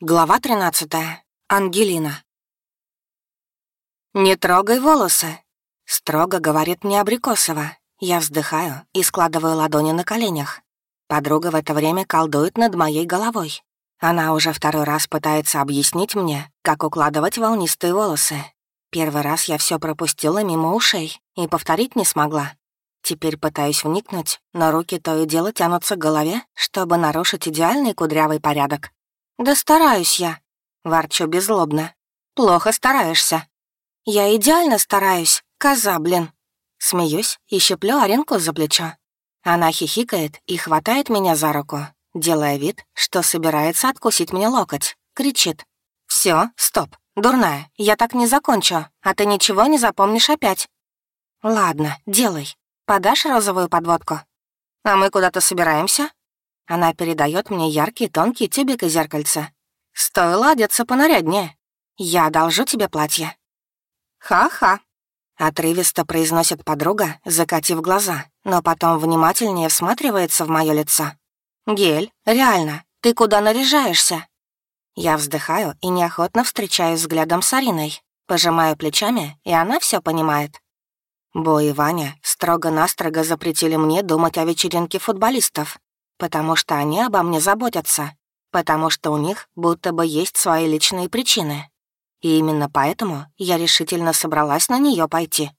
Глава 13. Ангелина. «Не трогай волосы», — строго говорит мне Абрикосова. Я вздыхаю и складываю ладони на коленях. Подруга в это время колдует над моей головой. Она уже второй раз пытается объяснить мне, как укладывать волнистые волосы. Первый раз я все пропустила мимо ушей и повторить не смогла. Теперь пытаюсь вникнуть, но руки то и дело тянутся к голове, чтобы нарушить идеальный кудрявый порядок. «Да стараюсь я», — ворчу беззлобно. «Плохо стараешься». «Я идеально стараюсь, коза, блин». Смеюсь и щеплю Аренку за плечо. Она хихикает и хватает меня за руку, делая вид, что собирается откусить мне локоть. Кричит. Все, стоп, дурная, я так не закончу, а ты ничего не запомнишь опять». «Ладно, делай. Подашь розовую подводку?» «А мы куда-то собираемся?» Она передает мне яркий тонкий тюбик и зеркальце. «Стоило одеться понаряднее. Я одолжу тебе платье». «Ха-ха», — отрывисто произносит подруга, закатив глаза, но потом внимательнее всматривается в мое лицо. «Гель, реально, ты куда наряжаешься?» Я вздыхаю и неохотно встречаюсь взглядом с Ариной, пожимаю плечами, и она все понимает. Бо и Ваня строго-настрого запретили мне думать о вечеринке футболистов, Потому что они обо мне заботятся. Потому что у них будто бы есть свои личные причины. И именно поэтому я решительно собралась на нее пойти.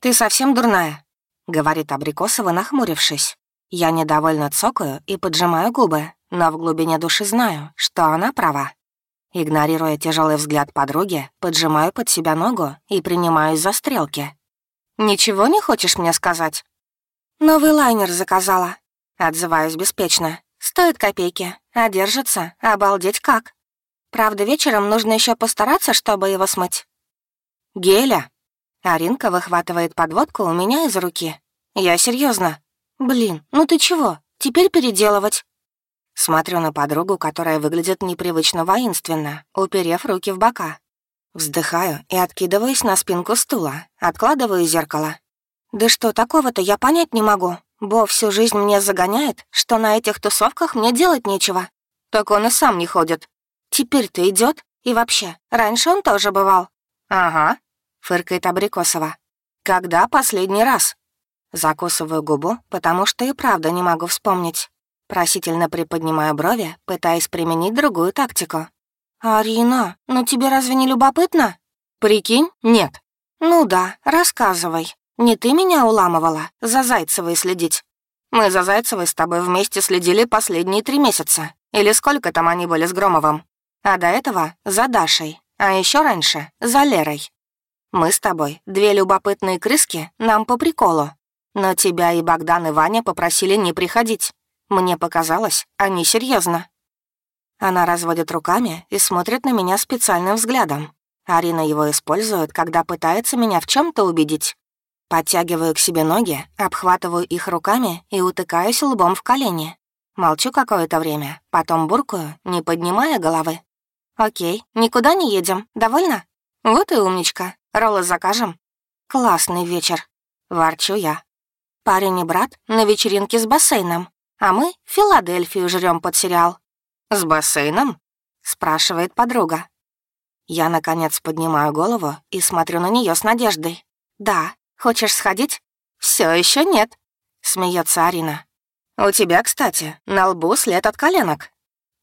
«Ты совсем дурная», — говорит Абрикосова, нахмурившись. Я недовольно цокаю и поджимаю губы, но в глубине души знаю, что она права. Игнорируя тяжелый взгляд подруги, поджимаю под себя ногу и принимаюсь за стрелки. «Ничего не хочешь мне сказать?» «Новый лайнер заказала», Отзываюсь беспечно. Стоит копейки, а держится, обалдеть как. Правда, вечером нужно еще постараться, чтобы его смыть. Геля. Аринка выхватывает подводку у меня из руки. Я серьезно. Блин, ну ты чего? Теперь переделывать. Смотрю на подругу, которая выглядит непривычно воинственно, уперев руки в бока. Вздыхаю и откидываюсь на спинку стула, откладываю зеркало. Да что такого-то я понять не могу. Бо всю жизнь мне загоняет, что на этих тусовках мне делать нечего. Так он и сам не ходит. Теперь-то идет И вообще, раньше он тоже бывал. «Ага», — фыркает Абрикосова. «Когда последний раз?» Закусываю губу, потому что и правда не могу вспомнить. Просительно приподнимаю брови, пытаясь применить другую тактику. «Арина, ну тебе разве не любопытно?» «Прикинь, нет». «Ну да, рассказывай». Не ты меня уламывала за Зайцевой следить? Мы за Зайцевой с тобой вместе следили последние три месяца. Или сколько там они были с Громовым. А до этого за Дашей. А еще раньше за Лерой. Мы с тобой, две любопытные крыски, нам по приколу. Но тебя и Богдан и Ваня попросили не приходить. Мне показалось, они серьезно. Она разводит руками и смотрит на меня специальным взглядом. Арина его использует, когда пытается меня в чем то убедить. Подтягиваю к себе ноги, обхватываю их руками и утыкаюсь лбом в колени. Молчу какое-то время, потом буркую, не поднимая головы. «Окей, никуда не едем, довольно?» «Вот и умничка, роллы закажем». «Классный вечер», — ворчу я. «Парень и брат на вечеринке с бассейном, а мы Филадельфию жрем под сериал». «С бассейном?» — спрашивает подруга. Я, наконец, поднимаю голову и смотрю на нее с надеждой. «Да, Хочешь сходить?» Все еще нет», — смеется Арина. «У тебя, кстати, на лбу след от коленок».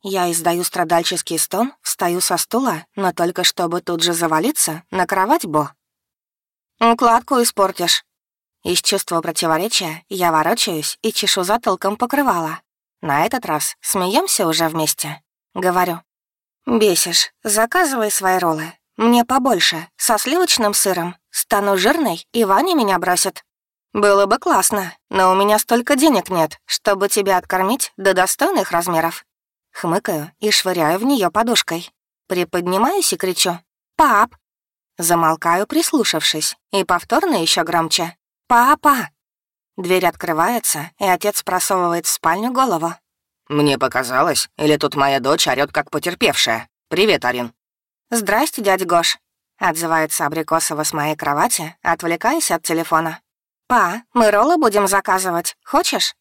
Я издаю страдальческий стон, встаю со стула, но только чтобы тут же завалиться на кровать Бо. «Укладку испортишь». Из чувства противоречия я ворочаюсь и чешу затылком покрывала. На этот раз смеемся уже вместе. Говорю. «Бесишь, заказывай свои роллы. Мне побольше, со сливочным сыром, Стану жирной, и Ваня меня бросит. Было бы классно, но у меня столько денег нет, чтобы тебя откормить до достойных размеров. Хмыкаю и швыряю в нее подушкой. Приподнимаюсь и кричу «Пап!». Замолкаю, прислушавшись, и повторно еще громче «Папа!». Дверь открывается, и отец просовывает в спальню голову. «Мне показалось, или тут моя дочь орёт как потерпевшая. Привет, Арин». «Здрасте, дядя Гош». Отзывается Абрикосова с моей кровати, отвлекаясь от телефона. «Па, мы роллы будем заказывать. Хочешь?»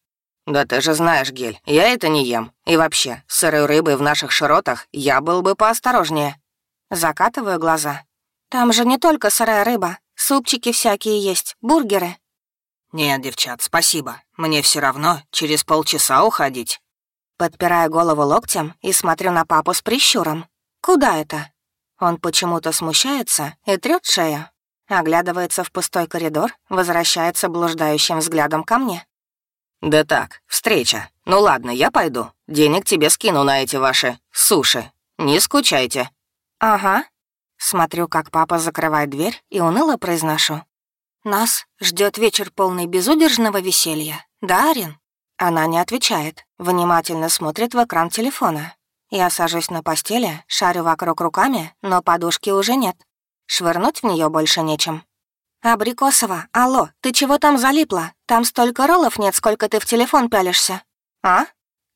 «Да ты же знаешь, Гель, я это не ем. И вообще, с сырой рыбой в наших широтах я был бы поосторожнее». Закатываю глаза. «Там же не только сырая рыба. Супчики всякие есть, бургеры». «Нет, девчат, спасибо. Мне все равно через полчаса уходить». Подпираю голову локтем и смотрю на папу с прищуром. «Куда это?» Он почему-то смущается и трёт шею. Оглядывается в пустой коридор, возвращается блуждающим взглядом ко мне. «Да так, встреча. Ну ладно, я пойду. Денег тебе скину на эти ваши суши. Не скучайте». «Ага». Смотрю, как папа закрывает дверь и уныло произношу. «Нас ждет вечер полный безудержного веселья. Да, Арин?» Она не отвечает, внимательно смотрит в экран телефона. Я сажусь на постели, шарю вокруг руками, но подушки уже нет. Швырнуть в нее больше нечем. «Абрикосова, алло, ты чего там залипла? Там столько роллов нет, сколько ты в телефон пялишься». «А?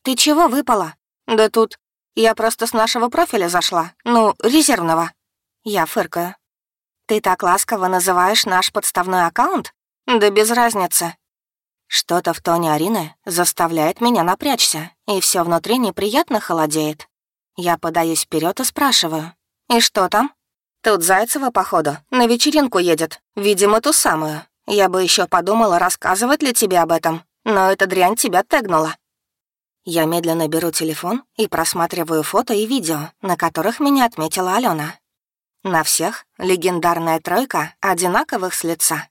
Ты чего выпала?» «Да тут. Я просто с нашего профиля зашла. Ну, резервного». Я фыркаю. «Ты так ласково называешь наш подставной аккаунт? Да без разницы». Что-то в тоне Арины заставляет меня напрячься, и все внутри неприятно холодеет. Я подаюсь вперед и спрашиваю. «И что там?» Тут Зайцева, походу, на вечеринку едет. Видимо, ту самую. Я бы еще подумала, рассказывать ли тебе об этом, но эта дрянь тебя тегнула. Я медленно беру телефон и просматриваю фото и видео, на которых меня отметила Алена. На всех легендарная тройка одинаковых с лица.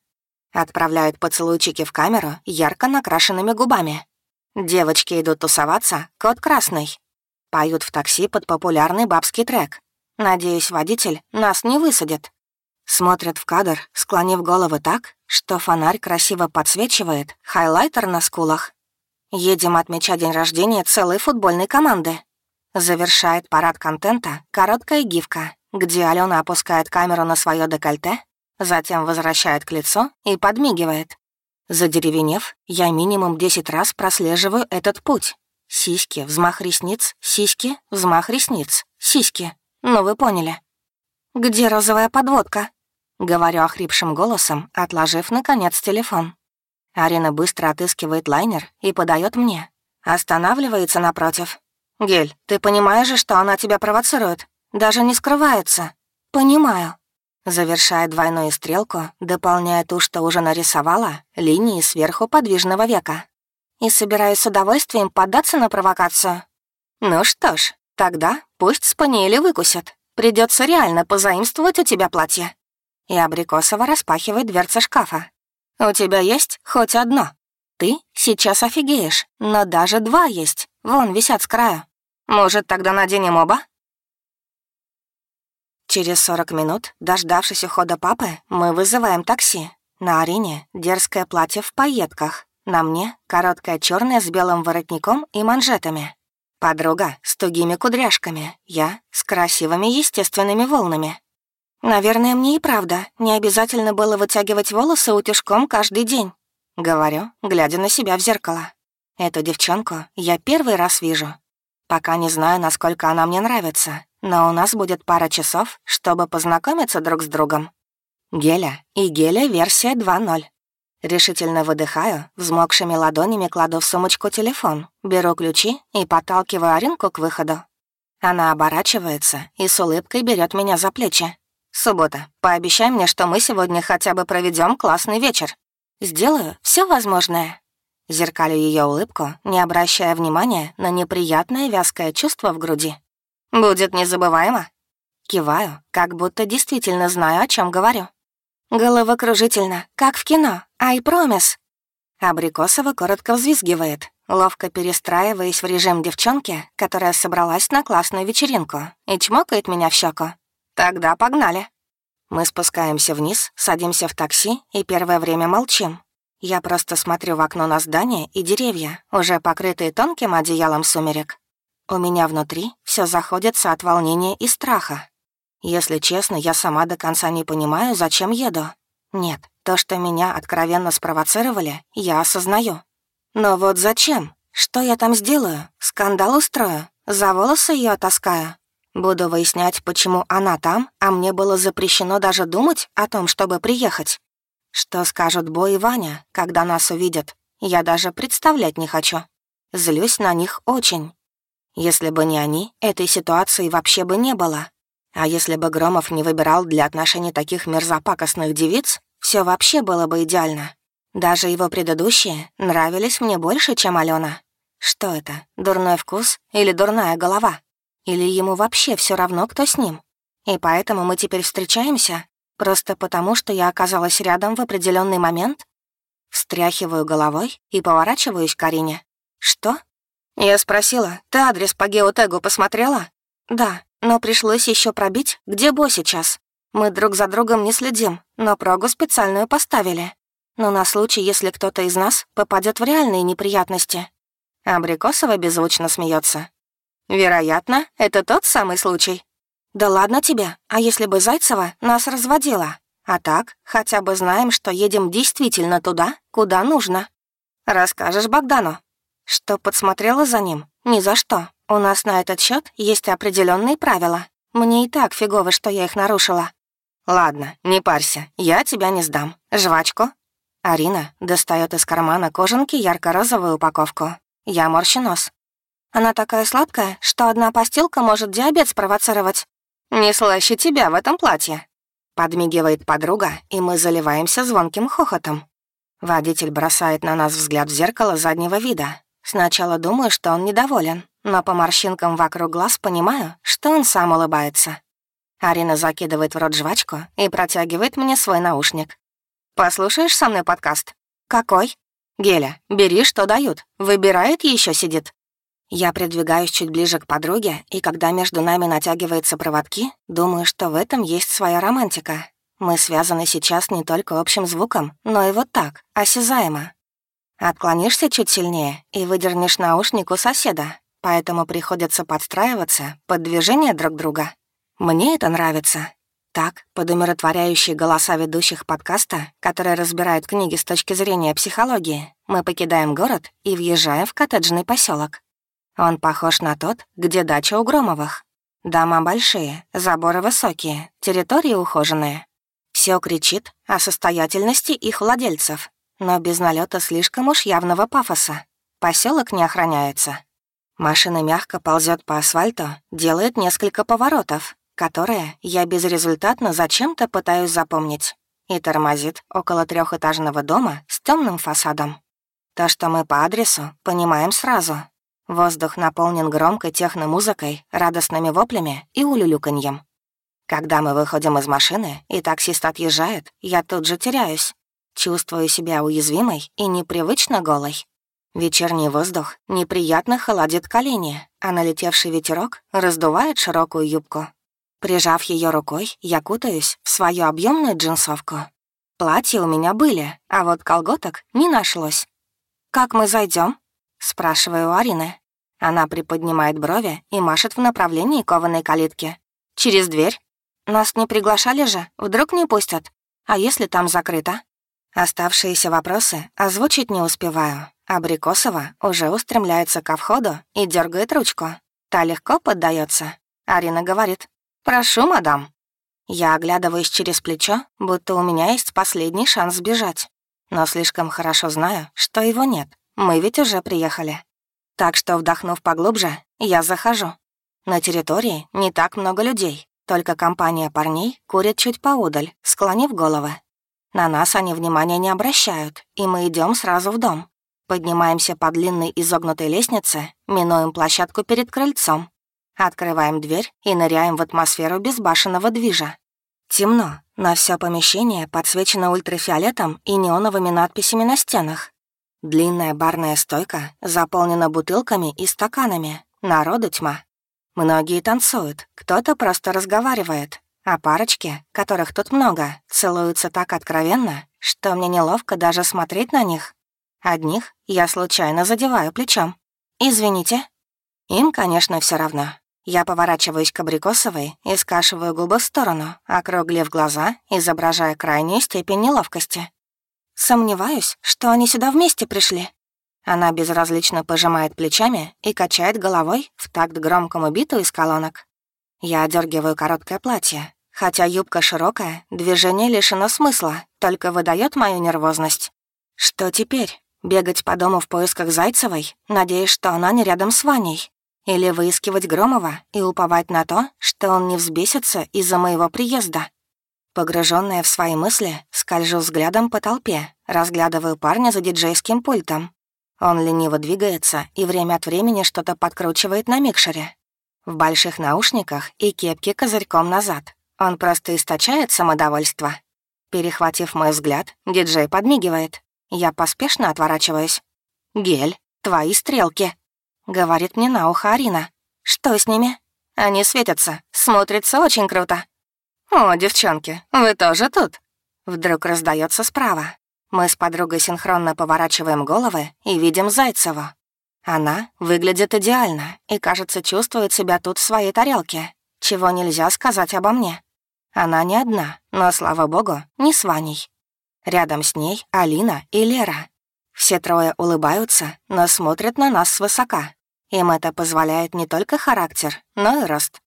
Отправляют поцелуйчики в камеру ярко накрашенными губами. Девочки идут тусоваться, кот красный. Поют в такси под популярный бабский трек. Надеюсь, водитель нас не высадит. Смотрят в кадр, склонив головы так, что фонарь красиво подсвечивает хайлайтер на скулах. Едем отмечать день рождения целой футбольной команды. Завершает парад контента короткая гифка, где Алена опускает камеру на свое декольте, затем возвращает к лицу и подмигивает. Задеревенев, я минимум 10 раз прослеживаю этот путь. Сиськи, взмах ресниц, сиськи, взмах ресниц, сиськи. Ну, вы поняли. «Где розовая подводка?» — говорю охрипшим голосом, отложив, наконец, телефон. Арина быстро отыскивает лайнер и подает мне. Останавливается напротив. «Гель, ты понимаешь же, что она тебя провоцирует? Даже не скрывается». «Понимаю». Завершая двойную стрелку, дополняя ту, что уже нарисовала, линии сверху подвижного века. И собираюсь с удовольствием поддаться на провокацию. Ну что ж, Тогда пусть спаниели выкусят. Придется реально позаимствовать у тебя платье». И Абрикосова распахивает дверцы шкафа. «У тебя есть хоть одно. Ты сейчас офигеешь, но даже два есть. Вон висят с краю. Может, тогда наденем оба?» Через 40 минут, дождавшись ухода папы, мы вызываем такси. На Арине дерзкое платье в пайетках. На мне короткое черное с белым воротником и манжетами. Подруга с тугими кудряшками, я с красивыми естественными волнами. Наверное, мне и правда не обязательно было вытягивать волосы утюжком каждый день. Говорю, глядя на себя в зеркало. Эту девчонку я первый раз вижу. Пока не знаю, насколько она мне нравится, но у нас будет пара часов, чтобы познакомиться друг с другом. Геля и Геля версия 2.0. Решительно выдыхаю, взмокшими ладонями кладу в сумочку телефон, беру ключи и подталкиваю Аринку к выходу. Она оборачивается и с улыбкой берет меня за плечи. «Суббота, пообещай мне, что мы сегодня хотя бы проведем классный вечер. Сделаю все возможное». Зеркалю ее улыбку, не обращая внимания на неприятное вязкое чувство в груди. «Будет незабываемо». Киваю, как будто действительно знаю, о чем говорю. Головокружительно, как в кино. Ай, промис. Абрикосова коротко взвизгивает, ловко перестраиваясь в режим девчонки, которая собралась на классную вечеринку, и чмокает меня в щеку. Тогда погнали. Мы спускаемся вниз, садимся в такси и первое время молчим. Я просто смотрю в окно на здание и деревья, уже покрытые тонким одеялом сумерек. У меня внутри все заходится от волнения и страха. Если честно, я сама до конца не понимаю, зачем еду. Нет, то, что меня откровенно спровоцировали, я осознаю. Но вот зачем? Что я там сделаю? Скандал устрою? За волосы ее таскаю? Буду выяснять, почему она там, а мне было запрещено даже думать о том, чтобы приехать. Что скажут Бо и Ваня, когда нас увидят? Я даже представлять не хочу. Злюсь на них очень. Если бы не они, этой ситуации вообще бы не было. А если бы Громов не выбирал для отношений таких мерзопакостных девиц, все вообще было бы идеально. Даже его предыдущие нравились мне больше, чем Алена. Что это, дурной вкус или дурная голова? Или ему вообще все равно, кто с ним? И поэтому мы теперь встречаемся? Просто потому, что я оказалась рядом в определенный момент? Встряхиваю головой и поворачиваюсь к Арине. «Что?» Я спросила, «Ты адрес по геотегу посмотрела?» «Да, но пришлось еще пробить, где Бо сейчас. Мы друг за другом не следим, но прогу специальную поставили. Но на случай, если кто-то из нас попадет в реальные неприятности». Абрикосова беззвучно смеется. «Вероятно, это тот самый случай». «Да ладно тебе, а если бы Зайцева нас разводила? А так, хотя бы знаем, что едем действительно туда, куда нужно. Расскажешь Богдану?» Что подсмотрела за ним? Ни за что. У нас на этот счет есть определенные правила. Мне и так фигово, что я их нарушила. Ладно, не парься, я тебя не сдам. Жвачку. Арина достает из кармана кожанки ярко-розовую упаковку. Я морщу нос. Она такая сладкая, что одна постилка может диабет спровоцировать. Не слаще тебя в этом платье. Подмигивает подруга, и мы заливаемся звонким хохотом. Водитель бросает на нас взгляд в зеркало заднего вида, Сначала думаю, что он недоволен, но по морщинкам вокруг глаз понимаю, что он сам улыбается. Арина закидывает в рот жвачку и протягивает мне свой наушник. «Послушаешь со мной подкаст?» «Какой?» «Геля, бери, что дают. Выбирает еще сидит». Я придвигаюсь чуть ближе к подруге, и когда между нами натягиваются проводки, думаю, что в этом есть своя романтика. Мы связаны сейчас не только общим звуком, но и вот так, осязаемо, Отклонишься чуть сильнее и выдернешь наушник у соседа, поэтому приходится подстраиваться под движение друг друга. Мне это нравится. Так, под умиротворяющие голоса ведущих подкаста, которые разбирают книги с точки зрения психологии, мы покидаем город и въезжаем в коттеджный поселок. Он похож на тот, где дача у Громовых. Дома большие, заборы высокие, территории ухоженные. Все кричит о состоятельности их владельцев но без налета слишком уж явного пафоса. Поселок не охраняется. Машина мягко ползет по асфальту, делает несколько поворотов, которые я безрезультатно зачем-то пытаюсь запомнить, и тормозит около трехэтажного дома с темным фасадом. То, что мы по адресу, понимаем сразу. Воздух наполнен громкой техномузыкой, радостными воплями и улюлюканьем. Когда мы выходим из машины, и таксист отъезжает, я тут же теряюсь. Чувствую себя уязвимой и непривычно голой. Вечерний воздух неприятно холодит колени, а налетевший ветерок раздувает широкую юбку. Прижав ее рукой, я кутаюсь в свою объемную джинсовку. Платья у меня были, а вот колготок не нашлось. «Как мы зайдем? Спрашиваю у Арины. Она приподнимает брови и машет в направлении кованой калитки. «Через дверь? Нас не приглашали же, вдруг не пустят. А если там закрыто?» Оставшиеся вопросы озвучить не успеваю. Абрикосова уже устремляется ко входу и дергает ручку. Та легко поддается. Арина говорит «Прошу, мадам». Я оглядываюсь через плечо, будто у меня есть последний шанс сбежать. Но слишком хорошо знаю, что его нет. Мы ведь уже приехали. Так что, вдохнув поглубже, я захожу. На территории не так много людей, только компания парней курит чуть поодаль, склонив головы. На нас они внимания не обращают, и мы идем сразу в дом. Поднимаемся по длинной изогнутой лестнице, минуем площадку перед крыльцом. Открываем дверь и ныряем в атмосферу безбашенного движа. Темно, на все помещение подсвечено ультрафиолетом и неоновыми надписями на стенах. Длинная барная стойка заполнена бутылками и стаканами. Народу тьма. Многие танцуют, кто-то просто разговаривает, а парочки, которых тут много, целуются так откровенно, что мне неловко даже смотреть на них. Одних я случайно задеваю плечом. «Извините». Им, конечно, все равно. Я поворачиваюсь к Абрикосовой и скашиваю губы в сторону, округлив глаза, изображая крайнюю степень неловкости. Сомневаюсь, что они сюда вместе пришли. Она безразлично пожимает плечами и качает головой в такт громкому биту из колонок. Я одергиваю короткое платье. Хотя юбка широкая, движение лишено смысла, только выдает мою нервозность. Что теперь? Бегать по дому в поисках Зайцевой, надеясь, что она не рядом с Ваней? Или выискивать Громова и уповать на то, что он не взбесится из-за моего приезда? Погруженная в свои мысли, скольжу взглядом по толпе, разглядываю парня за диджейским пультом. Он лениво двигается и время от времени что-то подкручивает на микшере. В больших наушниках и кепке козырьком назад. Он просто источает самодовольство. Перехватив мой взгляд, диджей подмигивает. Я поспешно отворачиваюсь. «Гель, твои стрелки», — говорит мне на ухо Арина. «Что с ними?» «Они светятся, смотрится очень круто». «О, девчонки, вы тоже тут?» Вдруг раздается справа. Мы с подругой синхронно поворачиваем головы и видим Зайцеву. Она выглядит идеально и, кажется, чувствует себя тут в своей тарелке, чего нельзя сказать обо мне. Она не одна, но, слава богу, не с Ваней. Рядом с ней Алина и Лера. Все трое улыбаются, но смотрят на нас свысока. Им это позволяет не только характер, но и рост.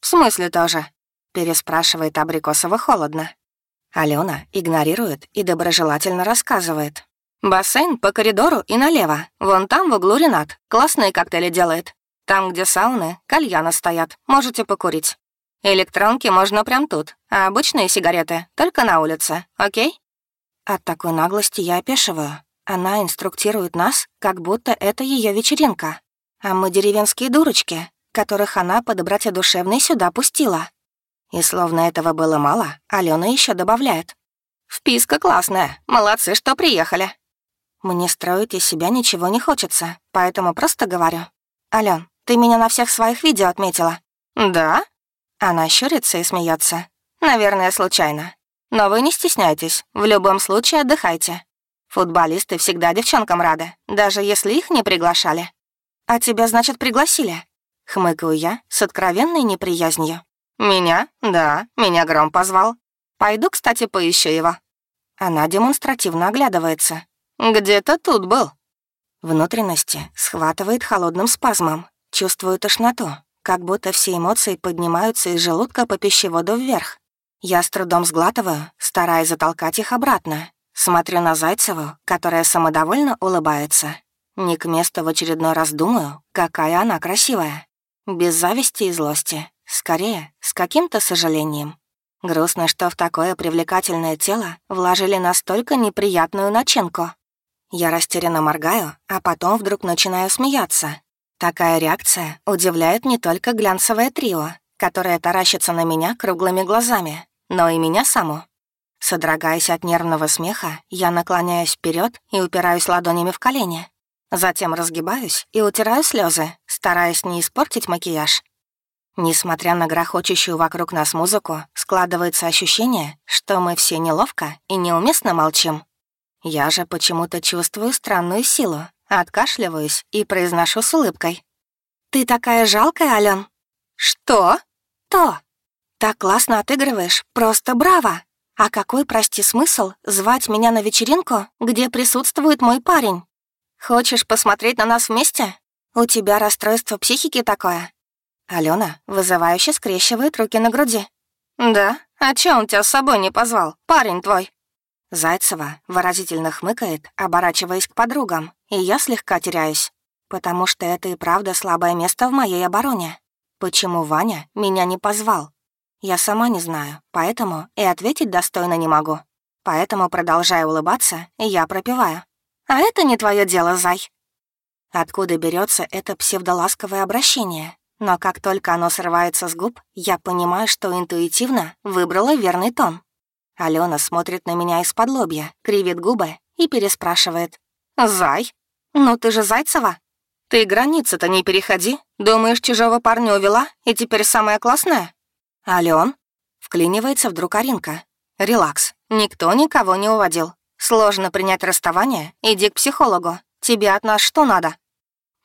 «В смысле тоже?» — переспрашивает Абрикосова холодно. Алена игнорирует и доброжелательно рассказывает. «Бассейн по коридору и налево. Вон там в углу Ренат. Классные коктейли делает. Там, где сауны, кальяна стоят. Можете покурить. Электронки можно прям тут, а обычные сигареты только на улице, окей?» От такой наглости я опешиваю. Она инструктирует нас, как будто это ее вечеринка. А мы деревенские дурочки, которых она по доброте душевной сюда пустила. И словно этого было мало, Алена еще добавляет. «Вписка классная, молодцы, что приехали». Мне строить из себя ничего не хочется, поэтому просто говорю. «Ален, ты меня на всех своих видео отметила?» «Да?» Она щурится и смеется. «Наверное, случайно. Но вы не стесняйтесь, в любом случае отдыхайте. Футболисты всегда девчонкам рады, даже если их не приглашали. А тебя, значит, пригласили?» Хмыкаю я с откровенной неприязнью. «Меня? Да, меня Гром позвал. Пойду, кстати, поищу его». Она демонстративно оглядывается. «Где-то тут был». Внутренности схватывает холодным спазмом. Чувствую тошноту, как будто все эмоции поднимаются из желудка по пищеводу вверх. Я с трудом сглатываю, стараясь затолкать их обратно. Смотрю на Зайцеву, которая самодовольно улыбается. Не к месту в очередной раз думаю, какая она красивая. Без зависти и злости. Скорее, с каким-то сожалением. Грустно, что в такое привлекательное тело вложили настолько неприятную начинку. Я растерянно моргаю, а потом вдруг начинаю смеяться. Такая реакция удивляет не только глянцевое трио, которое таращится на меня круглыми глазами, но и меня саму. Содрогаясь от нервного смеха, я наклоняюсь вперед и упираюсь ладонями в колени. Затем разгибаюсь и утираю слезы, стараясь не испортить макияж. Несмотря на грохочущую вокруг нас музыку, складывается ощущение, что мы все неловко и неуместно молчим. Я же почему-то чувствую странную силу, откашливаюсь и произношу с улыбкой. «Ты такая жалкая, Ален». «Что?» «То. Так классно отыгрываешь, просто браво! А какой, прости, смысл звать меня на вечеринку, где присутствует мой парень? Хочешь посмотреть на нас вместе? У тебя расстройство психики такое?» Алена вызывающе скрещивает руки на груди. «Да? А чё он тебя с собой не позвал, парень твой?» Зайцева выразительно хмыкает, оборачиваясь к подругам, и я слегка теряюсь, потому что это и правда слабое место в моей обороне. Почему Ваня меня не позвал? Я сама не знаю, поэтому и ответить достойно не могу. Поэтому, продолжая улыбаться, я пропиваю. «А это не твое дело, Зай». Откуда берется это псевдоласковое обращение? Но как только оно срывается с губ, я понимаю, что интуитивно выбрала верный тон. Алена смотрит на меня из-под лобья, кривит губы и переспрашивает. «Зай? Ну ты же Зайцева? Ты границы-то не переходи. Думаешь, чужого парня увела, и теперь самая классная?» «Ален?» Вклинивается вдруг Аринка. «Релакс. Никто никого не уводил. Сложно принять расставание. Иди к психологу. Тебе от нас что надо?»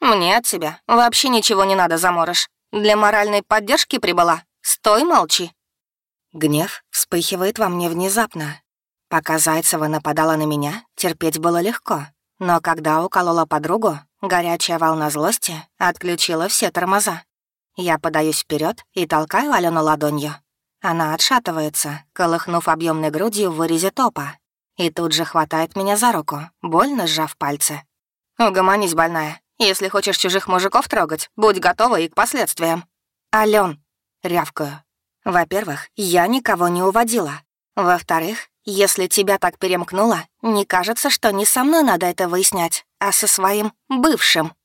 «Мне от тебя вообще ничего не надо, заморыш. Для моральной поддержки прибыла. Стой, молчи». Гнев вспыхивает во мне внезапно. Пока Зайцева нападала на меня, терпеть было легко. Но когда уколола подругу, горячая волна злости отключила все тормоза. Я подаюсь вперед и толкаю Алену ладонью. Она отшатывается, колыхнув объемной грудью в вырезе топа. и тут же хватает меня за руку, больно сжав пальцы. «Угомонись, больная. Если хочешь чужих мужиков трогать, будь готова и к последствиям». «Алён!» — рявкаю. «Во-первых, я никого не уводила. Во-вторых, если тебя так перемкнуло, не кажется, что не со мной надо это выяснять, а со своим бывшим».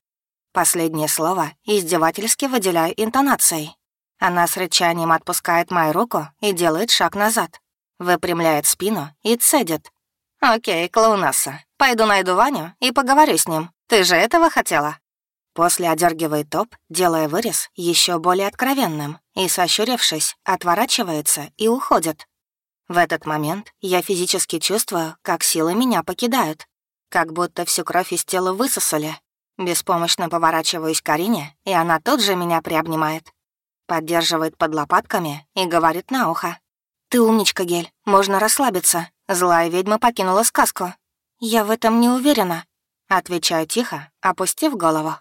Последнее слово издевательски выделяю интонацией. Она с рычанием отпускает мою руку и делает шаг назад. Выпрямляет спину и цедит. «Окей, клоунасса, пойду найду Ваню и поговорю с ним. Ты же этого хотела?» После одергивает топ, делая вырез еще более откровенным, и, сощурившись, отворачивается и уходит. В этот момент я физически чувствую, как силы меня покидают, как будто всю кровь из тела высосали, Беспомощно поворачиваюсь к Арине, и она тут же меня приобнимает. Поддерживает под лопатками и говорит на ухо. «Ты умничка, Гель, можно расслабиться. Злая ведьма покинула сказку». «Я в этом не уверена», — отвечаю тихо, опустив голову.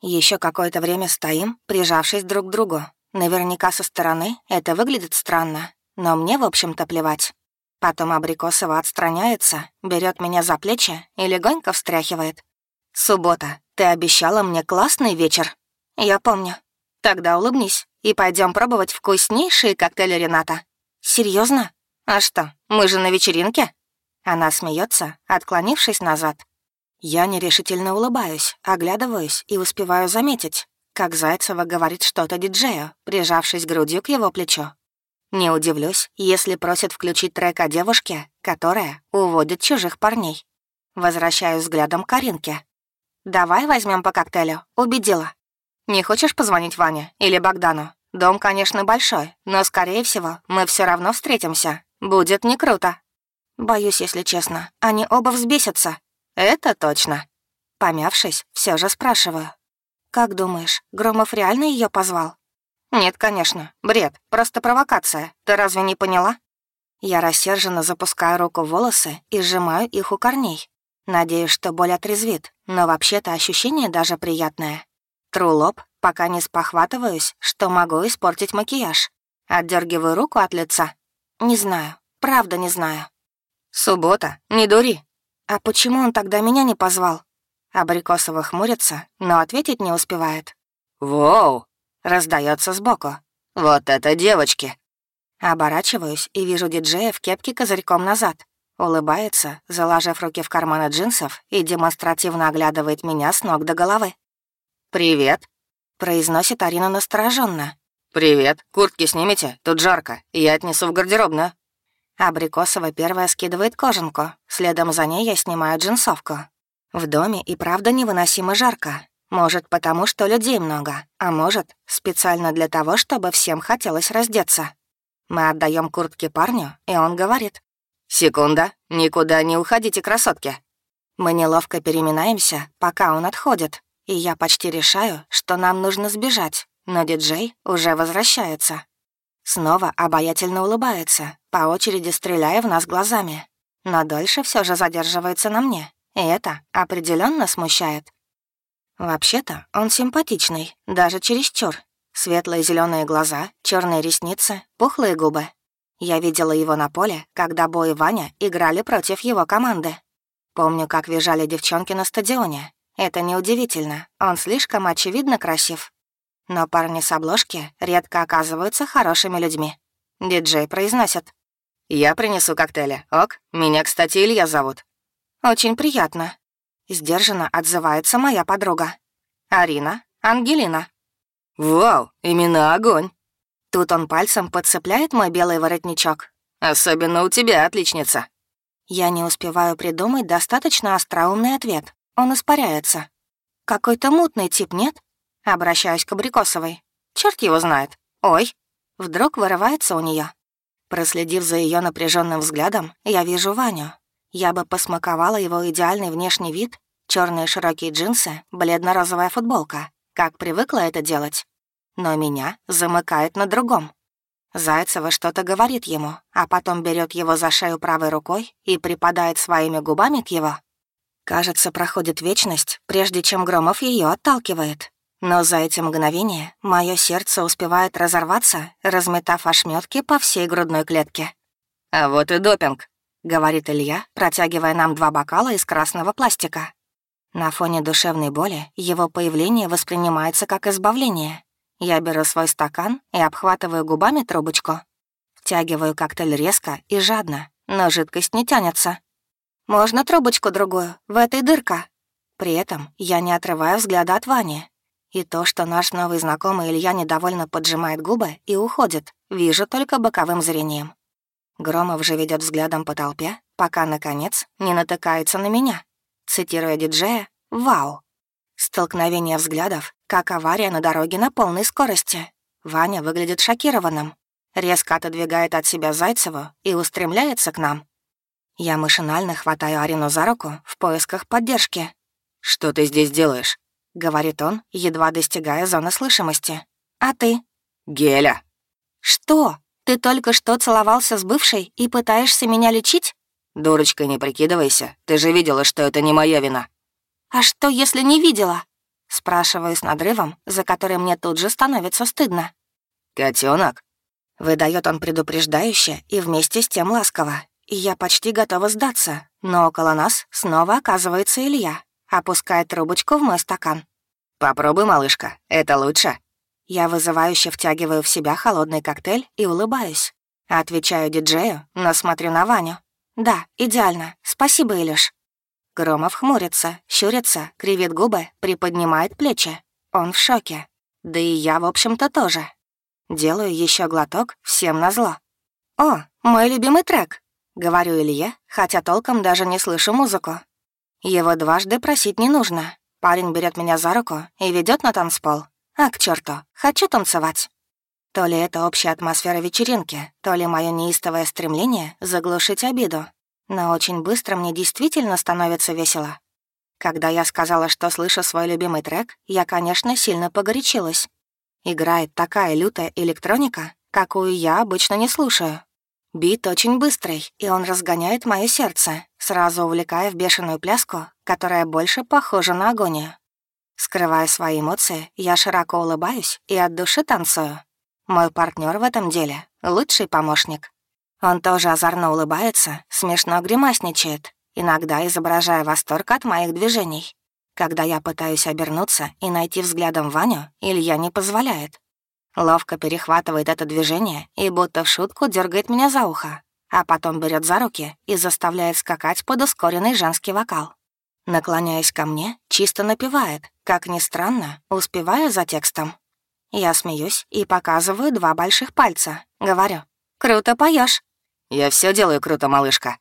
Еще какое-то время стоим, прижавшись друг к другу. Наверняка со стороны это выглядит странно, но мне, в общем-то, плевать. Потом Абрикосова отстраняется, берет меня за плечи и легонько встряхивает. «Суббота, ты обещала мне классный вечер». «Я помню. Тогда улыбнись и пойдем пробовать вкуснейшие коктейли Рената». Серьезно? А что, мы же на вечеринке?» Она смеется, отклонившись назад. Я нерешительно улыбаюсь, оглядываюсь и успеваю заметить, как Зайцева говорит что-то диджею, прижавшись грудью к его плечу. Не удивлюсь, если просит включить трек о девушке, которая уводит чужих парней. Возвращаю взглядом к Каринке. «Давай возьмем по коктейлю. Убедила. Не хочешь позвонить Ване или Богдану? Дом, конечно, большой, но, скорее всего, мы все равно встретимся. Будет не круто». Боюсь, если честно, они оба взбесятся. Это точно. Помявшись, все же спрашиваю. «Как думаешь, Громов реально ее позвал?» «Нет, конечно. Бред. Просто провокация. Ты разве не поняла?» Я рассерженно запускаю руку в волосы и сжимаю их у корней. Надеюсь, что боль отрезвит, но вообще-то ощущение даже приятное. Тру лоб, пока не спохватываюсь, что могу испортить макияж. Отдергиваю руку от лица. Не знаю, правда не знаю. Суббота, не дури. А почему он тогда меня не позвал? Абрикосова хмурится, но ответить не успевает. «Воу!» — раздается сбоку. «Вот это девочки!» Оборачиваюсь и вижу диджея в кепке козырьком назад. Улыбается, заложив руки в карманы джинсов и демонстративно оглядывает меня с ног до головы. «Привет», — произносит Арина настороженно. «Привет. Куртки снимите? Тут жарко. Я отнесу в гардеробную». Абрикосова первая скидывает кожанку. Следом за ней я снимаю джинсовку. В доме и правда невыносимо жарко. Может, потому что людей много, а может, специально для того, чтобы всем хотелось раздеться. Мы отдаем куртки парню, и он говорит. «Секунда, никуда не уходите, красотки!» Мы неловко переминаемся, пока он отходит, и я почти решаю, что нам нужно сбежать, но диджей уже возвращается. Снова обаятельно улыбается, по очереди стреляя в нас глазами. Но дольше все же задерживается на мне, и это определенно смущает. Вообще-то он симпатичный, даже чересчур. Светлые зеленые глаза, черные ресницы, пухлые губы, я видела его на поле, когда Бо и Ваня играли против его команды. Помню, как визжали девчонки на стадионе. Это неудивительно, он слишком очевидно красив. Но парни с обложки редко оказываются хорошими людьми. Диджей произносит. «Я принесу коктейли, ок? Меня, кстати, Илья зовут». «Очень приятно». Сдержанно отзывается моя подруга. «Арина, Ангелина». «Вау, имена огонь!» Тут он пальцем подцепляет мой белый воротничок. «Особенно у тебя, отличница». Я не успеваю придумать достаточно остроумный ответ. Он испаряется. «Какой-то мутный тип, нет?» Обращаюсь к Абрикосовой. Черт его знает. Ой. Вдруг вырывается у нее. Проследив за ее напряженным взглядом, я вижу Ваню. Я бы посмаковала его идеальный внешний вид, черные широкие джинсы, бледно-розовая футболка, как привыкла это делать но меня замыкает на другом. Зайцева что-то говорит ему, а потом берет его за шею правой рукой и припадает своими губами к его. Кажется, проходит вечность, прежде чем Громов ее отталкивает. Но за эти мгновения мое сердце успевает разорваться, разметав ошметки по всей грудной клетке. «А вот и допинг», — говорит Илья, протягивая нам два бокала из красного пластика. На фоне душевной боли его появление воспринимается как избавление. Я беру свой стакан и обхватываю губами трубочку. Втягиваю коктейль резко и жадно, но жидкость не тянется. «Можно трубочку другую? В этой дырка?» При этом я не отрываю взгляда от Вани. И то, что наш новый знакомый Илья недовольно поджимает губы и уходит, вижу только боковым зрением. Громов же ведет взглядом по толпе, пока, наконец, не натыкается на меня. Цитируя диджея, «Вау!» Столкновение взглядов, как авария на дороге на полной скорости. Ваня выглядит шокированным, резко отодвигает от себя Зайцеву и устремляется к нам. Я машинально хватаю Арину за руку в поисках поддержки. «Что ты здесь делаешь?» — говорит он, едва достигая зоны слышимости. «А ты?» «Геля!» «Что? Ты только что целовался с бывшей и пытаешься меня лечить?» «Дурочка, не прикидывайся. Ты же видела, что это не моя вина». «А что, если не видела?» Спрашиваю с надрывом, за который мне тут же становится стыдно. Котенок, Выдает он предупреждающе и вместе с тем ласково. И я почти готова сдаться, но около нас снова оказывается Илья. Опускает трубочку в мой стакан. «Попробуй, малышка, это лучше». Я вызывающе втягиваю в себя холодный коктейль и улыбаюсь. Отвечаю диджею, но смотрю на Ваню. «Да, идеально. Спасибо, Илюш». Громов хмурится, щурится, кривит губы, приподнимает плечи. Он в шоке. Да и я, в общем-то, тоже. Делаю еще глоток, всем назло. «О, мой любимый трек», — говорю Илье, хотя толком даже не слышу музыку. Его дважды просить не нужно. Парень берет меня за руку и ведет на танцпол. А к черту, хочу танцевать. То ли это общая атмосфера вечеринки, то ли мое неистовое стремление заглушить обиду. Но очень быстро мне действительно становится весело. Когда я сказала, что слышу свой любимый трек, я, конечно, сильно погорячилась. Играет такая лютая электроника, какую я обычно не слушаю. Бит очень быстрый, и он разгоняет мое сердце, сразу увлекая в бешеную пляску, которая больше похожа на агонию. Скрывая свои эмоции, я широко улыбаюсь и от души танцую. Мой партнер в этом деле — лучший помощник. Он тоже озорно улыбается, смешно гримасничает, иногда изображая восторг от моих движений. Когда я пытаюсь обернуться и найти взглядом Ваню, Илья не позволяет. Ловко перехватывает это движение и будто в шутку дергает меня за ухо, а потом берет за руки и заставляет скакать под ускоренный женский вокал. Наклоняясь ко мне, чисто напевает, как ни странно, успевая за текстом. Я смеюсь и показываю два больших пальца. Говорю, «Круто поешь. «Я все делаю круто, малышка».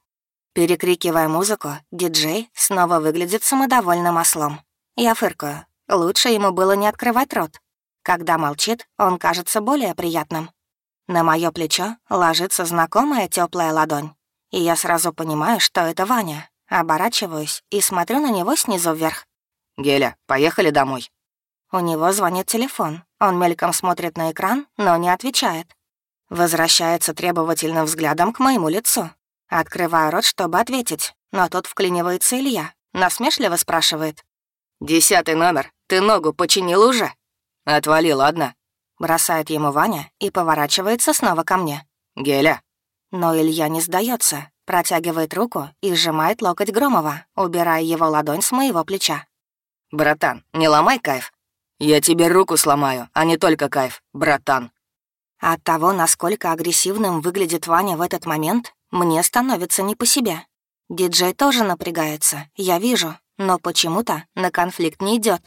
Перекрикивая музыку, диджей снова выглядит самодовольным ослом. Я фыркаю. Лучше ему было не открывать рот. Когда молчит, он кажется более приятным. На мое плечо ложится знакомая теплая ладонь. И я сразу понимаю, что это Ваня. Оборачиваюсь и смотрю на него снизу вверх. «Геля, поехали домой». У него звонит телефон. Он мельком смотрит на экран, но не отвечает. Возвращается требовательным взглядом к моему лицу. Открываю рот, чтобы ответить, но тут вклинивается Илья. Насмешливо спрашивает. «Десятый номер, ты ногу починил уже?» «Отвали, ладно?» Бросает ему Ваня и поворачивается снова ко мне. «Геля». Но Илья не сдается, протягивает руку и сжимает локоть Громова, убирая его ладонь с моего плеча. «Братан, не ломай кайф. Я тебе руку сломаю, а не только кайф, братан». От того, насколько агрессивным выглядит Ваня в этот момент, мне становится не по себе. Диджей тоже напрягается, я вижу, но почему-то на конфликт не идет.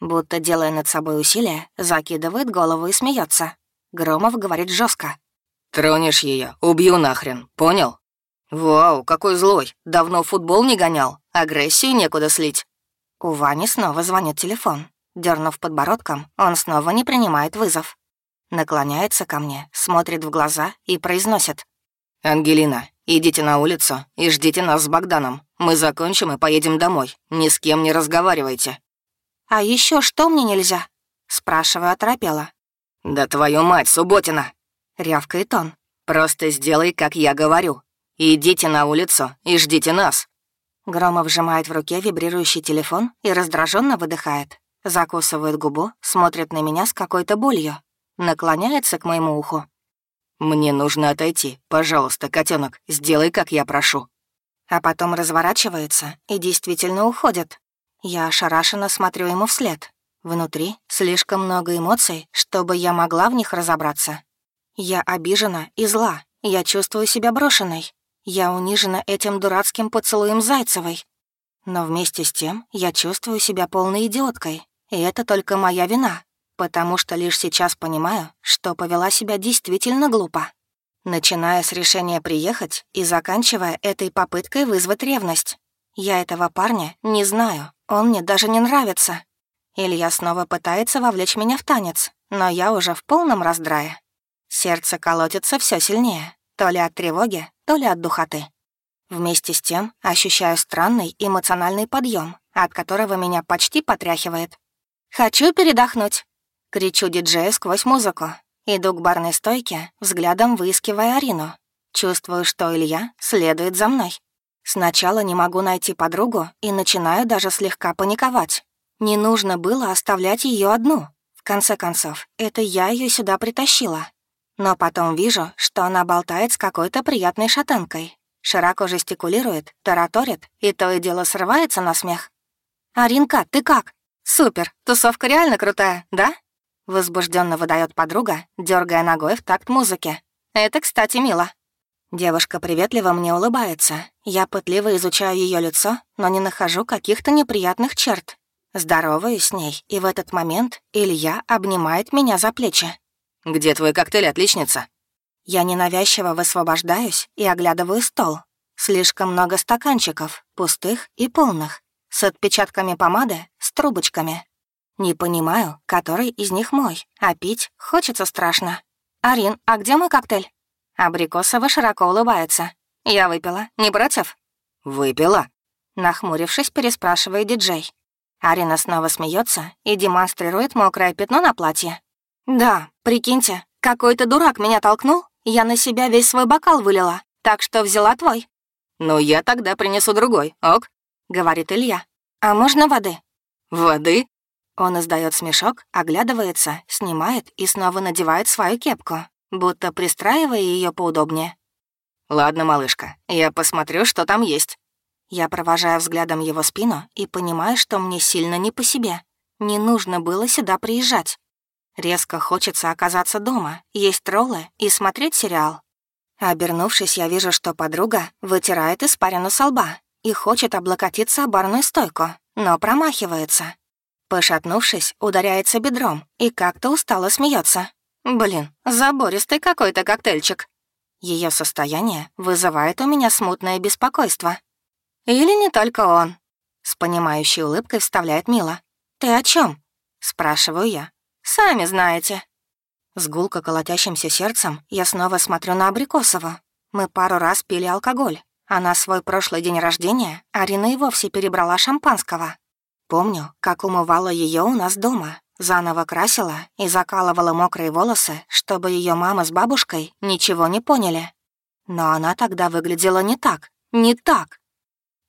Будто, делая над собой усилия, закидывает голову и смеется. Громов говорит жестко. «Тронешь ее, убью нахрен, понял?» «Вау, какой злой! Давно футбол не гонял, агрессию некуда слить». У Вани снова звонит телефон. Дернув подбородком, он снова не принимает вызов. Наклоняется ко мне, смотрит в глаза и произносит. «Ангелина, идите на улицу и ждите нас с Богданом. Мы закончим и поедем домой. Ни с кем не разговаривайте». «А еще что мне нельзя?» — спрашиваю оторопела. «Да твою мать, Субботина!» — рявкает он. «Просто сделай, как я говорю. Идите на улицу и ждите нас». Громов сжимает в руке вибрирующий телефон и раздраженно выдыхает. Закусывает губу, смотрит на меня с какой-то болью. Наклоняется к моему уху. «Мне нужно отойти. Пожалуйста, котенок, сделай, как я прошу». А потом разворачивается и действительно уходит. Я ошарашенно смотрю ему вслед. Внутри слишком много эмоций, чтобы я могла в них разобраться. Я обижена и зла. Я чувствую себя брошенной. Я унижена этим дурацким поцелуем Зайцевой. Но вместе с тем я чувствую себя полной идиоткой. И это только моя вина, потому что лишь сейчас понимаю, что повела себя действительно глупо. Начиная с решения приехать и заканчивая этой попыткой вызвать ревность. Я этого парня не знаю, он мне даже не нравится. Илья снова пытается вовлечь меня в танец, но я уже в полном раздрае. Сердце колотится все сильнее, то ли от тревоги, то ли от духоты. Вместе с тем ощущаю странный эмоциональный подъем, от которого меня почти потряхивает. «Хочу передохнуть!» — кричу диджею сквозь музыку. Иду к барной стойке, взглядом выискивая Арину. Чувствую, что Илья следует за мной. Сначала не могу найти подругу и начинаю даже слегка паниковать. Не нужно было оставлять ее одну. В конце концов, это я ее сюда притащила. Но потом вижу, что она болтает с какой-то приятной шатенкой. Широко жестикулирует, тараторит, и то и дело срывается на смех. «Аринка, ты как? Супер, тусовка реально крутая, да?» Возбужденно выдает подруга, дергая ногой в такт музыки. «Это, кстати, мило». Девушка приветливо мне улыбается. Я пытливо изучаю ее лицо, но не нахожу каких-то неприятных черт. Здороваюсь с ней, и в этот момент Илья обнимает меня за плечи. «Где твой коктейль, отличница?» Я ненавязчиво высвобождаюсь и оглядываю стол. Слишком много стаканчиков, пустых и полных, с отпечатками помады, с трубочками. Не понимаю, который из них мой, а пить хочется страшно. «Арин, а где мой коктейль?» Абрикосова широко улыбается. «Я выпила. Не против?» «Выпила?» Нахмурившись, переспрашивает диджей. Арина снова смеется и демонстрирует мокрое пятно на платье. «Да, прикиньте, какой-то дурак меня толкнул, я на себя весь свой бокал вылила, так что взяла твой». «Ну, я тогда принесу другой, ок?» — говорит Илья. «А можно воды?» «Воды?» Он издает смешок, оглядывается, снимает и снова надевает свою кепку, будто пристраивая ее поудобнее. «Ладно, малышка, я посмотрю, что там есть». Я провожаю взглядом его спину и понимаю, что мне сильно не по себе. Не нужно было сюда приезжать. Резко хочется оказаться дома, есть роллы и смотреть сериал. Обернувшись, я вижу, что подруга вытирает испарину со лба и хочет облокотиться о барную стойку, но промахивается. Пошатнувшись, ударяется бедром и как-то устало смеется. Блин, забористый какой-то коктейльчик. Ее состояние вызывает у меня смутное беспокойство. Или не только он?» С понимающей улыбкой вставляет Мила. «Ты о чем? спрашиваю я. «Сами знаете». С гулко колотящимся сердцем я снова смотрю на Абрикосову. Мы пару раз пили алкоголь, а на свой прошлый день рождения Арина и вовсе перебрала шампанского. Помню, как умывала ее у нас дома, заново красила и закалывала мокрые волосы, чтобы ее мама с бабушкой ничего не поняли. Но она тогда выглядела не так, не так.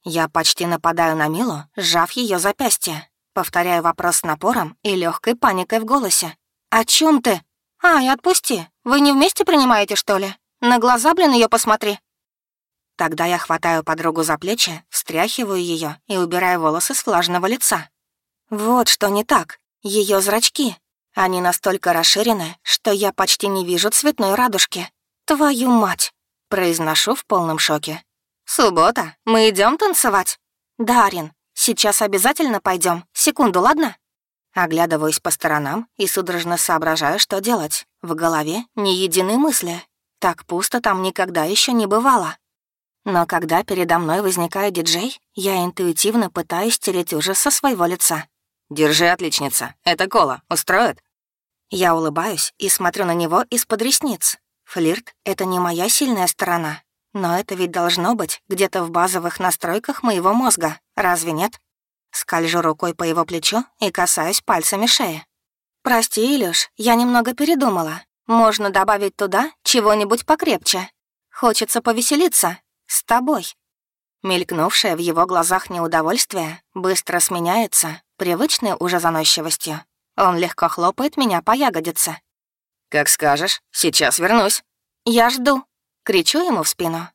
Я почти нападаю на Милу, сжав ее запястье. Повторяю вопрос с напором и легкой паникой в голосе. «О чем ты? Ай, отпусти. Вы не вместе принимаете, что ли? На глаза, блин, ее посмотри». Тогда я хватаю подругу за плечи, встряхиваю ее и убираю волосы с влажного лица. Вот что не так. Ее зрачки. Они настолько расширены, что я почти не вижу цветной радужки. Твою мать! Произношу в полном шоке. «Суббота. Мы идем танцевать?» «Дарин, сейчас обязательно пойдем. Секунду, ладно?» Оглядываюсь по сторонам и судорожно соображаю, что делать. В голове ни единой мысли. Так пусто там никогда еще не бывало. Но когда передо мной возникает диджей, я интуитивно пытаюсь стереть ужас со своего лица. «Держи, отличница. Это кола. Устроит?» Я улыбаюсь и смотрю на него из-под ресниц. Флирт — это не моя сильная сторона. Но это ведь должно быть где-то в базовых настройках моего мозга, разве нет? Скольжу рукой по его плечу и касаюсь пальцами шеи. «Прости, Илюш, я немного передумала. Можно добавить туда чего-нибудь покрепче. Хочется повеселиться. С тобой». Мелькнувшее в его глазах неудовольствие быстро сменяется привычной уже заносчивостью. Он легко хлопает меня по ягодице. «Как скажешь, сейчас вернусь». Я жду!» — кричу ему в спину.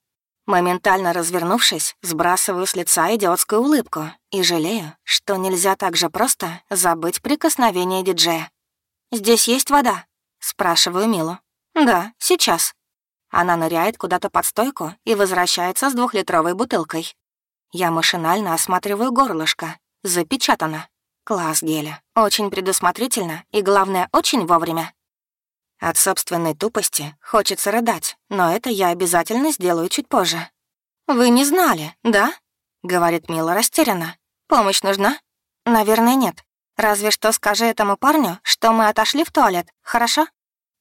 Моментально развернувшись, сбрасываю с лица идиотскую улыбку и жалею, что нельзя так же просто забыть прикосновение диджея. «Здесь есть вода?» — спрашиваю Милу. «Да, сейчас». Она ныряет куда-то под стойку и возвращается с двухлитровой бутылкой. Я машинально осматриваю горлышко. Запечатано. Класс Геля. Очень предусмотрительно и, главное, очень вовремя. От собственной тупости хочется рыдать, но это я обязательно сделаю чуть позже. «Вы не знали, да?» — говорит Мила растерянно. «Помощь нужна?» «Наверное, нет. Разве что скажи этому парню, что мы отошли в туалет, хорошо?»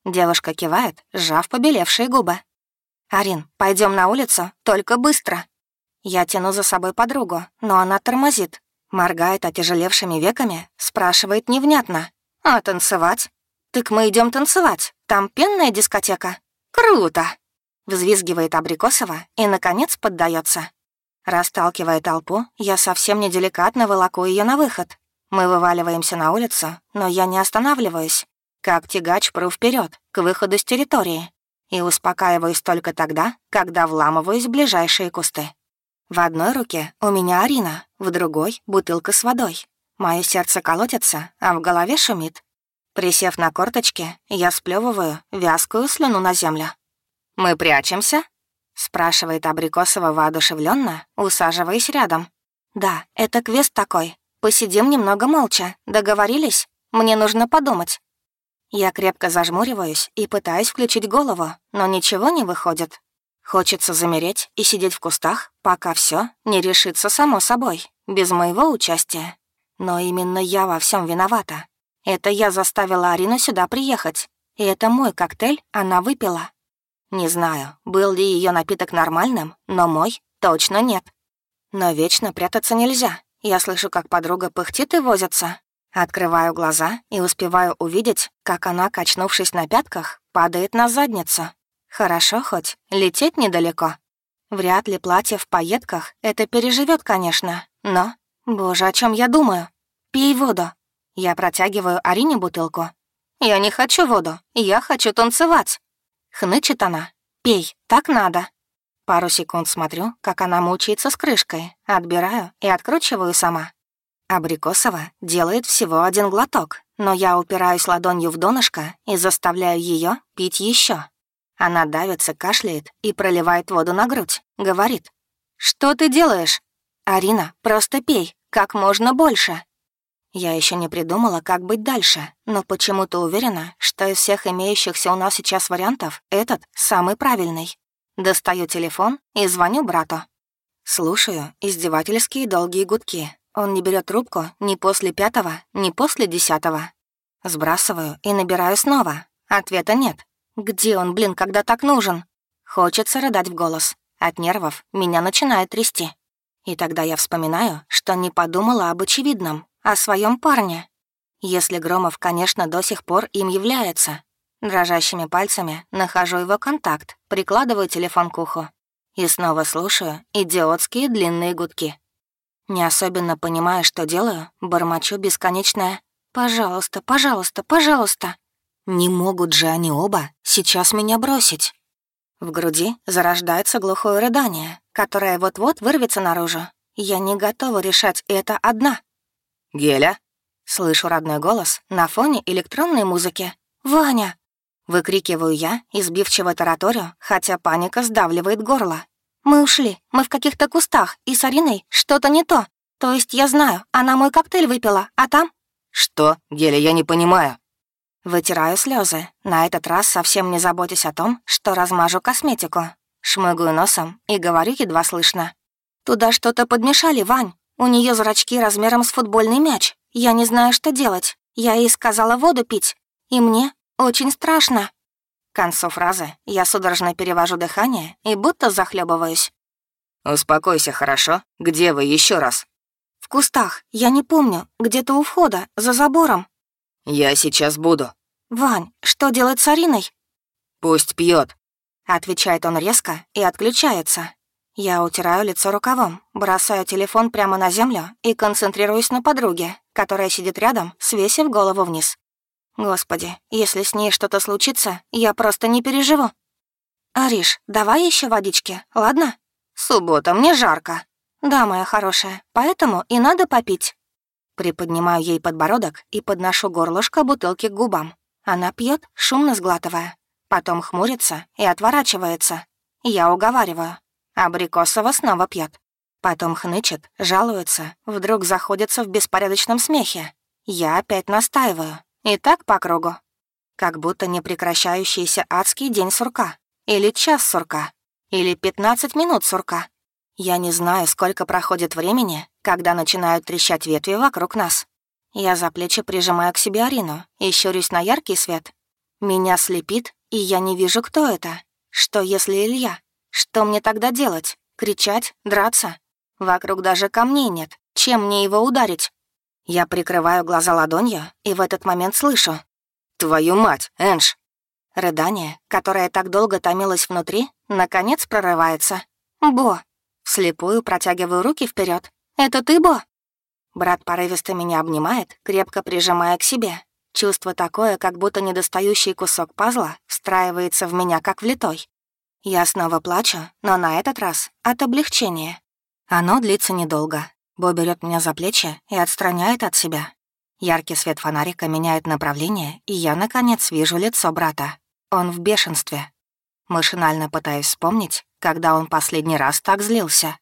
Девушка кивает, сжав побелевшие губы. «Арин, пойдем на улицу, только быстро». Я тяну за собой подругу, но она тормозит, моргает отяжелевшими веками, спрашивает невнятно. «А танцевать?» «Так мы идем танцевать. Там пенная дискотека». «Круто!» Взвизгивает Абрикосова и, наконец, поддается. Расталкивая толпу, я совсем неделикатно волоку ее на выход. Мы вываливаемся на улицу, но я не останавливаюсь. Как тягач пру вперед к выходу с территории. И успокаиваюсь только тогда, когда вламываюсь в ближайшие кусты. В одной руке у меня Арина, в другой — бутылка с водой. Мое сердце колотится, а в голове шумит. Присев на корточки, я сплёвываю вязкую слюну на землю. «Мы прячемся?» — спрашивает Абрикосова воодушевленно, усаживаясь рядом. «Да, это квест такой. Посидим немного молча. Договорились? Мне нужно подумать». Я крепко зажмуриваюсь и пытаюсь включить голову, но ничего не выходит. Хочется замереть и сидеть в кустах, пока все не решится само собой, без моего участия. Но именно я во всем виновата. Это я заставила Арину сюда приехать. И это мой коктейль она выпила. Не знаю, был ли ее напиток нормальным, но мой точно нет. Но вечно прятаться нельзя. Я слышу, как подруга пыхтит и возится. Открываю глаза и успеваю увидеть, как она, качнувшись на пятках, падает на задницу. Хорошо хоть, лететь недалеко. Вряд ли платье в пайетках это переживет, конечно, но... Боже, о чем я думаю? Пей воду, я протягиваю Арине бутылку. «Я не хочу воду, я хочу танцевать». Хнычет она. «Пей, так надо». Пару секунд смотрю, как она мучается с крышкой, отбираю и откручиваю сама. Абрикосова делает всего один глоток, но я упираюсь ладонью в донышко и заставляю ее пить еще. Она давится, кашляет и проливает воду на грудь. Говорит. «Что ты делаешь?» «Арина, просто пей, как можно больше». Я еще не придумала, как быть дальше, но почему-то уверена, что из всех имеющихся у нас сейчас вариантов этот самый правильный. Достаю телефон и звоню брату. Слушаю издевательские долгие гудки. Он не берет трубку ни после пятого, ни после десятого. Сбрасываю и набираю снова. Ответа нет. Где он, блин, когда так нужен? Хочется рыдать в голос. От нервов меня начинает трясти. И тогда я вспоминаю, что не подумала об очевидном о своем парне. Если Громов, конечно, до сих пор им является. Дрожащими пальцами нахожу его контакт, прикладываю телефон к уху и снова слушаю идиотские длинные гудки. Не особенно понимая, что делаю, бормочу бесконечное «Пожалуйста, пожалуйста, пожалуйста». Не могут же они оба сейчас меня бросить. В груди зарождается глухое рыдание, которое вот-вот вырвется наружу. Я не готова решать это одна. «Геля?» Слышу родной голос на фоне электронной музыки. «Ваня!» Выкрикиваю я, избивчиво тараторю, хотя паника сдавливает горло. «Мы ушли, мы в каких-то кустах, и с Ариной что-то не то. То есть я знаю, она мой коктейль выпила, а там...» «Что? Геля, я не понимаю». Вытираю слезы, на этот раз совсем не заботясь о том, что размажу косметику. Шмыгаю носом и говорю едва слышно. «Туда что-то подмешали, Вань. У нее зрачки размером с футбольный мяч. Я не знаю, что делать. Я ей сказала воду пить. И мне очень страшно. К концу фразы я судорожно перевожу дыхание и будто захлебываюсь. «Успокойся, хорошо? Где вы еще раз?» «В кустах. Я не помню. Где-то у входа, за забором». «Я сейчас буду». «Вань, что делать с Ариной?» «Пусть пьет, отвечает он резко и отключается. Я утираю лицо рукавом, бросаю телефон прямо на землю и концентрируюсь на подруге, которая сидит рядом, свесив голову вниз. Господи, если с ней что-то случится, я просто не переживу. «Ариш, давай еще водички, ладно?» «Суббота, мне жарко». «Да, моя хорошая, поэтому и надо попить». Приподнимаю ей подбородок и подношу горлышко бутылки к губам. Она пьет, шумно сглатывая. Потом хмурится и отворачивается. Я уговариваю. Абрикосова снова пьет. Потом хнычет, жалуется, вдруг заходится в беспорядочном смехе. Я опять настаиваю. И так по кругу. Как будто непрекращающийся адский день сурка. Или час сурка. Или 15 минут сурка. Я не знаю, сколько проходит времени, когда начинают трещать ветви вокруг нас. Я за плечи прижимаю к себе Арину и щурюсь на яркий свет. Меня слепит, и я не вижу, кто это. Что, если Илья? Что мне тогда делать? Кричать? Драться? Вокруг даже камней нет. Чем мне его ударить? Я прикрываю глаза ладонью и в этот момент слышу. «Твою мать, Энж!» Рыдание, которое так долго томилось внутри, наконец прорывается. «Бо!» Вслепую протягиваю руки вперед. «Это ты, Бо?» Брат порывисто меня обнимает, крепко прижимая к себе. Чувство такое, как будто недостающий кусок пазла встраивается в меня, как влитой. Я снова плачу, но на этот раз от облегчения. Оно длится недолго. Бо берет меня за плечи и отстраняет от себя. Яркий свет фонарика меняет направление, и я, наконец, вижу лицо брата. Он в бешенстве. Машинально пытаюсь вспомнить, когда он последний раз так злился.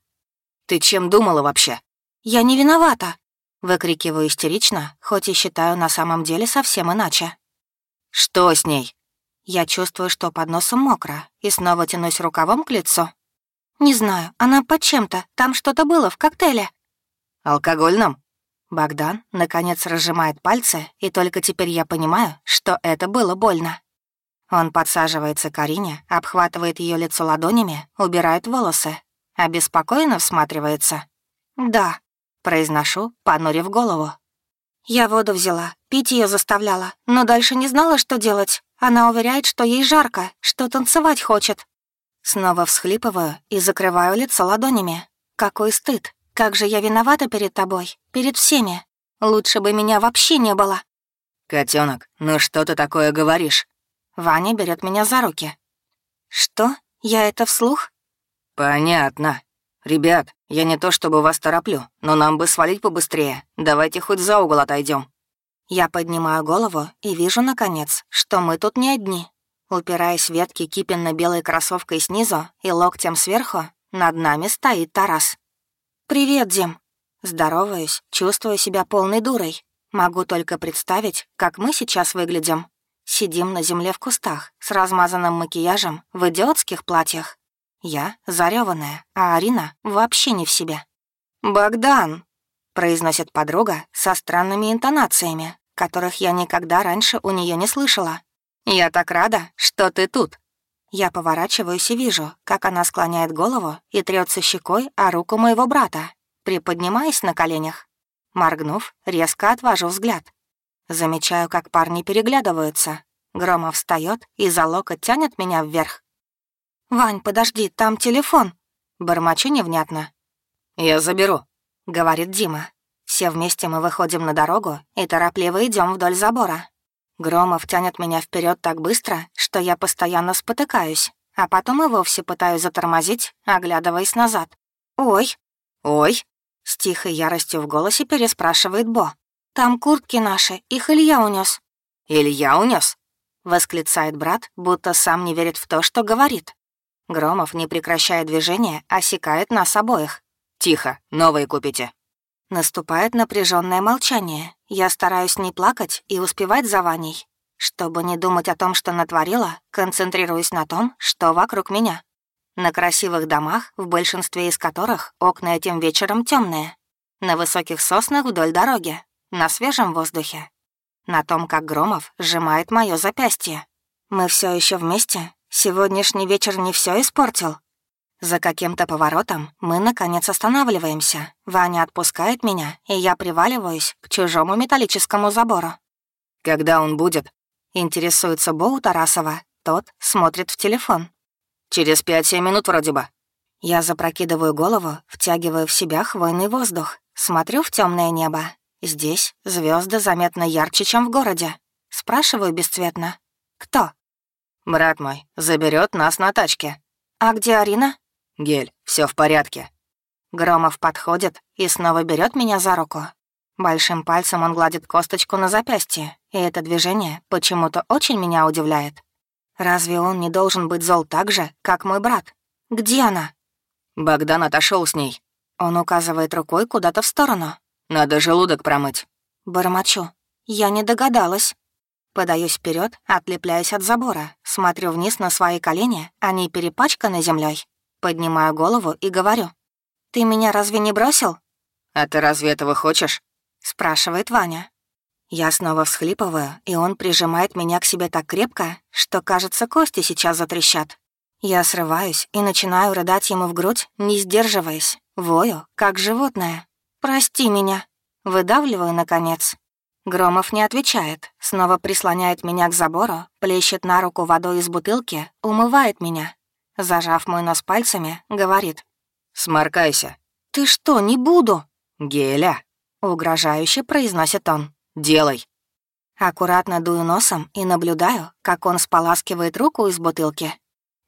«Ты чем думала вообще?» «Я не виновата!» Выкрикиваю истерично, хоть и считаю на самом деле совсем иначе. «Что с ней?» Я чувствую, что под носом мокро, и снова тянусь рукавом к лицу. «Не знаю, она под чем-то, там что-то было в коктейле». «Алкогольном?» Богдан, наконец, разжимает пальцы, и только теперь я понимаю, что это было больно. Он подсаживается к Арине, обхватывает ее лицо ладонями, убирает волосы. Обеспокоенно всматривается. «Да», — произношу, понурив голову. «Я воду взяла, пить ее заставляла, но дальше не знала, что делать. Она уверяет, что ей жарко, что танцевать хочет». Снова всхлипываю и закрываю лицо ладонями. Какой стыд. Как же я виновата перед тобой, перед всеми. Лучше бы меня вообще не было. Котенок, ну что ты такое говоришь? Ваня берет меня за руки. «Что? Я это вслух?» «Понятно. Ребят, я не то чтобы вас тороплю, но нам бы свалить побыстрее. Давайте хоть за угол отойдем. Я поднимаю голову и вижу, наконец, что мы тут не одни. Упираясь в ветки кипенно-белой кроссовкой снизу и локтем сверху, над нами стоит Тарас. «Привет, Дим!» Здороваюсь, чувствую себя полной дурой. Могу только представить, как мы сейчас выглядим. Сидим на земле в кустах с размазанным макияжем в идиотских платьях. Я зарёванная, а Арина вообще не в себе. «Богдан!» — произносит подруга со странными интонациями, которых я никогда раньше у нее не слышала. «Я так рада, что ты тут!» Я поворачиваюсь и вижу, как она склоняет голову и трется щекой о руку моего брата, приподнимаясь на коленях. Моргнув, резко отвожу взгляд. Замечаю, как парни переглядываются. Громов встает и за локоть тянет меня вверх. «Вань, подожди, там телефон!» Бормочу невнятно. «Я заберу», — говорит Дима. Все вместе мы выходим на дорогу и торопливо идем вдоль забора. Громов тянет меня вперед так быстро, что я постоянно спотыкаюсь, а потом и вовсе пытаюсь затормозить, оглядываясь назад. «Ой!» «Ой!» — с тихой яростью в голосе переспрашивает Бо. Там куртки наши, их Илья унес. «Илья унес? восклицает брат, будто сам не верит в то, что говорит. Громов, не прекращая движения, осекает нас обоих. «Тихо, новые купите». Наступает напряженное молчание. Я стараюсь не плакать и успевать за Ваней. Чтобы не думать о том, что натворила, концентрируюсь на том, что вокруг меня. На красивых домах, в большинстве из которых окна этим вечером темные. На высоких соснах вдоль дороги, на свежем воздухе, на том, как Громов сжимает мое запястье. Мы все еще вместе. Сегодняшний вечер не все испортил. За каким-то поворотом мы, наконец, останавливаемся. Ваня отпускает меня, и я приваливаюсь к чужому металлическому забору. «Когда он будет?» Интересуется Боу Тарасова. Тот смотрит в телефон. «Через пять-семь минут вроде бы». Я запрокидываю голову, втягиваю в себя хвойный воздух, смотрю в темное небо Здесь звезды заметно ярче, чем в городе. Спрашиваю бесцветно. Кто? Брат мой заберет нас на тачке. А где Арина? Гель, все в порядке. Громов подходит и снова берет меня за руку. Большим пальцем он гладит косточку на запястье, и это движение почему-то очень меня удивляет. Разве он не должен быть зол так же, как мой брат? Где она? Богдан отошел с ней. Он указывает рукой куда-то в сторону. Надо желудок промыть. Бормочу. Я не догадалась. Подаюсь вперед, отлепляюсь от забора, смотрю вниз на свои колени, они перепачканы землей. Поднимаю голову и говорю. «Ты меня разве не бросил?» «А ты разве этого хочешь?» — спрашивает Ваня. Я снова всхлипываю, и он прижимает меня к себе так крепко, что, кажется, кости сейчас затрещат. Я срываюсь и начинаю рыдать ему в грудь, не сдерживаясь, вою, как животное. «Прости меня». Выдавливаю, наконец. Громов не отвечает, снова прислоняет меня к забору, плещет на руку водой из бутылки, умывает меня. Зажав мой нос пальцами, говорит. «Сморкайся». «Ты что, не буду?» «Геля», — угрожающе произносит он. «Делай». Аккуратно дую носом и наблюдаю, как он споласкивает руку из бутылки.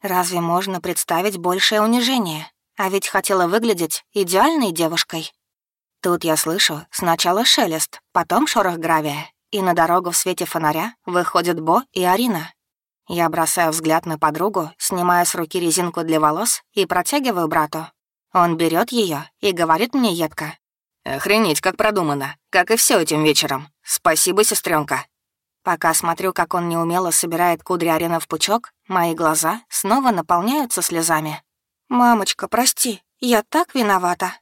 Разве можно представить большее унижение? А ведь хотела выглядеть идеальной девушкой. Тут я слышу сначала шелест, потом шорох гравия, и на дорогу в свете фонаря выходят Бо и Арина. Я бросаю взгляд на подругу, снимаю с руки резинку для волос и протягиваю брату. Он берет ее и говорит мне едко. «Охренеть, как продумано, как и все этим вечером. Спасибо, сестренка. Пока смотрю, как он неумело собирает кудри Арины в пучок, мои глаза снова наполняются слезами. «Мамочка, прости, я так виновата».